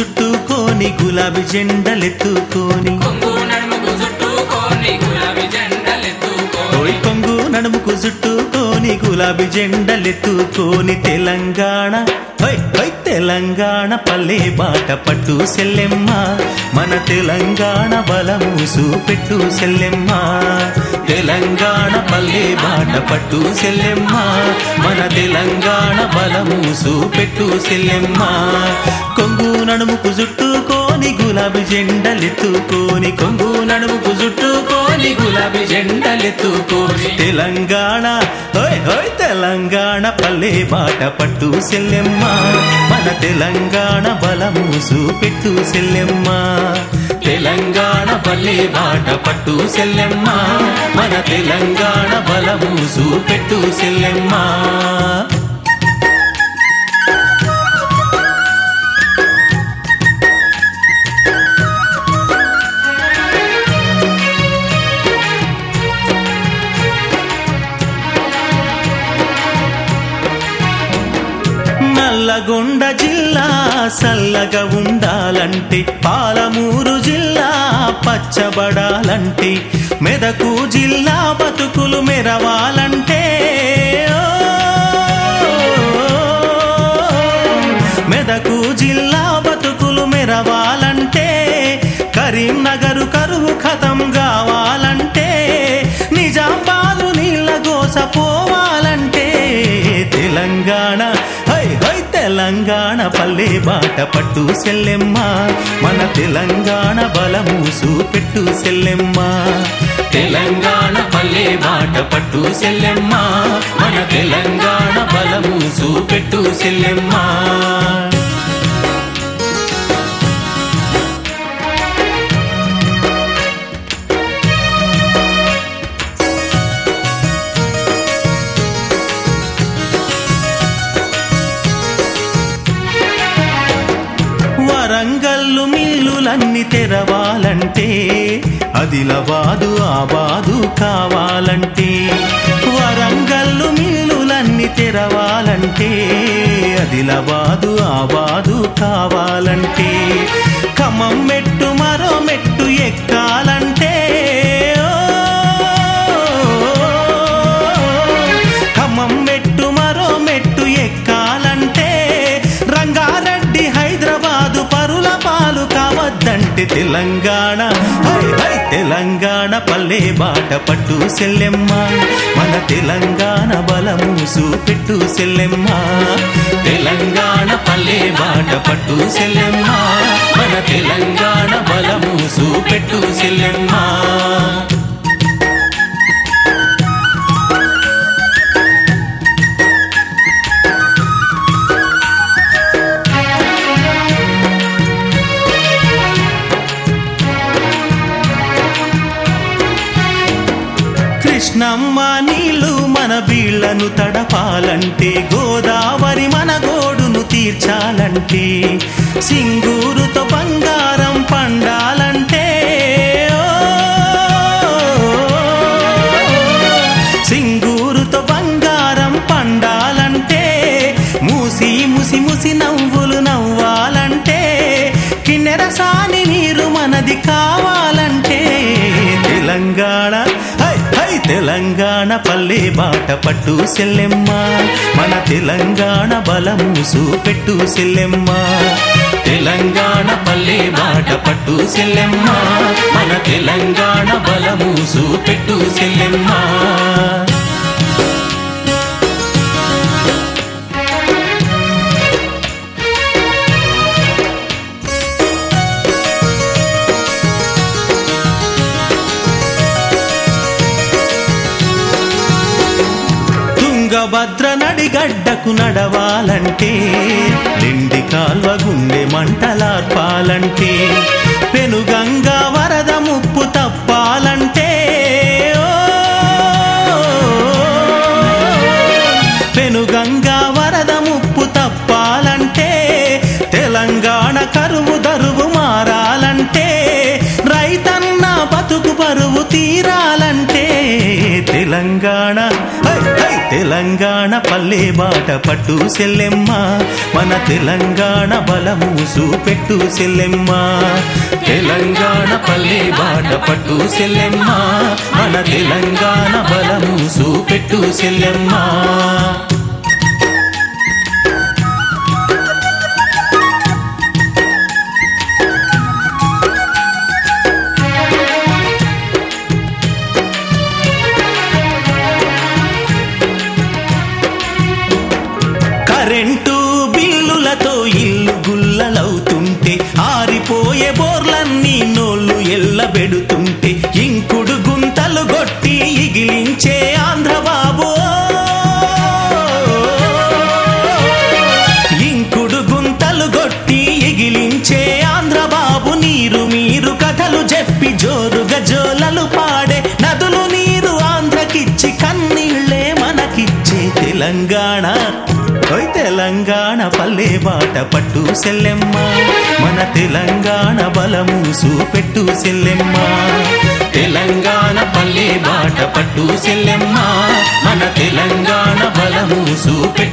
చుట్టుకొని గులాబీ జెండలెత్తుకొని. కొంగు నడుముకు చుట్టుకొని గులాబీ జెండలెత్తుకొని. తెలంగాణ తెలంగాణ పల్లె బాట పట్టు సెల్లెమ్మ. మన తెలంగాణ బలమూసు పెట్టు సెల్లెమ్మ. తెలంగాణ పల్లె బాట పట్టు సెల్లెమ్మ. మన తెలంగాణ బలమూసు పెట్టు సెల్లెమ్మ. కొంగు నడుముకు చుట్టుకొని గులాబీ జెండలెత్తుకోని కొంగు నడుముకు చుట్టుకొని గులాబీ జెండలెత్తుకోని. తెలంగాణ హోయ్ హోయ్ తెలంగాణ పల్లె బాట పట్టు సెల్లెమ్మ. మన తెలంగాణ బలమూసు పెట్టు సెల్లెమ్మ. తెలంగాణ పల్లె బాట పట్టు సెల్లెమ్మ. మన తెలంగాణ బలమూసు పెట్టు సెల్లెమ్మ. నల్లగొండ జిల్లా సల్లగా ఉండాలంటే పాలమూరు జిల్లా పచ్చబడాలంటే మెదకు జిల్లా బతుకులు మెరవాలంటే మెదకు జిల్లా బతుకులు మెరవాలంటే కరీంనగరు కరువు కథం కావాలంటే నిజామాబాదు నీళ్ళ గోసపోవాలి తెలంగాణ బాట పట్టు సెల్లెమ్మ. మన తెలంగాణ బలమూసు పెట్టు సెల్లెమ్మ. తెలంగాణ పల్లె బాట పట్టు సెల్లెమ్మ. మన తెలంగాణ బలమూసు పెట్టు సెల్లెమ్మా. వరంగల్లు మిల్లులన్నీ తెరవాలంటే అదిలబాదు ఆబాదు కావాలంటే వరంగల్లు మిల్లులన్నీ తెరవాలంటే అదిలబాదు ఆబాదు కావాలంటే ఖమ్మం మెట్టు కావద్దంటే తెలంగాణ. హై హై తెలంగాణ పల్లె బాట పట్టు సెల్లెమ్మ. మన తెలంగాణ బలమూసు పెట్టు సెల్లెమ్మ. తెలంగాణ పల్లె బాట పట్టు సెల్లెమ్మ. మన తెలంగాణ బలమూసు పెట్టు సెల్లెమ్మ. కృష్ణమ్మ నీళ్ళు మన బీళ్ళను తడపాలంటే గోదావరి మన గోడును తీర్చాలంటే సింగూరుతో బంగారం పండాలంటే సింగూరుతో బంగారం పండాలంటే మూసి ముసి ముసి నవ్వులు నవ్వాలంటే కిన్నెరసాని నీరు మనది కావాలంటే తెలంగాణ పల్లె బాట పట్టు సెల్లెమ్మ. మన తెలంగాణ బలమూసు పెట్టు సెల్లెమ్మ. తెలంగాణ పల్లె బాట పట్టు సెల్లెమ్మ. మన తెలంగాణ బలమూసు పెట్టు సెల్లెమ్మ. తుంగభద్ర నడిగడ్డకు నడవాలంటే నిండి కాల్వ గుండె మంటలార్పాలంటే పెనుగంగా వరద ముప్పు తప్పాలంటే ఓ, పెనుగంగా వరద ముప్పు తప్పాలంటే తెలంగాణ కరువు దరువు మారాలంటే రైతన్న బతుకు పరువు తీరాలంటే తెలంగాణ తెలంగాణ పల్లె బాట పట్టు సెల్లెమ్మ. మన తెలంగాణ బలము చూపెట్టు సెల్లెమ్మ. తెలంగాణ పల్లె బాట పట్టు సెల్లెమ్మ. మన తెలంగాణ బలము చూపెట్టు సెల్లెమ్మ. కరెంటు బిల్లులతో ఇల్లు గుల్లలవుతుంటే ఆరిపోయే బోర్లన్నీ నోళ్ళు ఎల్లబెడుతుంటే ఇంకుడు గుంతలు గొట్టి ఇగిలించే ఆంధ్రబాబు. ఇంకుడు గుంతలు గొట్టి ఇగిలించే ఆంధ్రబాబు నీరు మీరు కథలు చెప్పి జోరుగా జోలలు పాడే నదులు నీరు ఆంధ్రకిచ్చి కన్నీళ్ళే మనకిచ్చే తెలంగాణ. ఓయ్ తెలంగాణ పల్లె బాట పట్టు సెల్లెమ్మ. మన తెలంగాణ బలము పెట్టు సెల్లెమ్మ. తెలంగాణ పల్లె బాట పట్టు సెల్లెమ్మ. మన తెలంగాణ బలము పెట్టు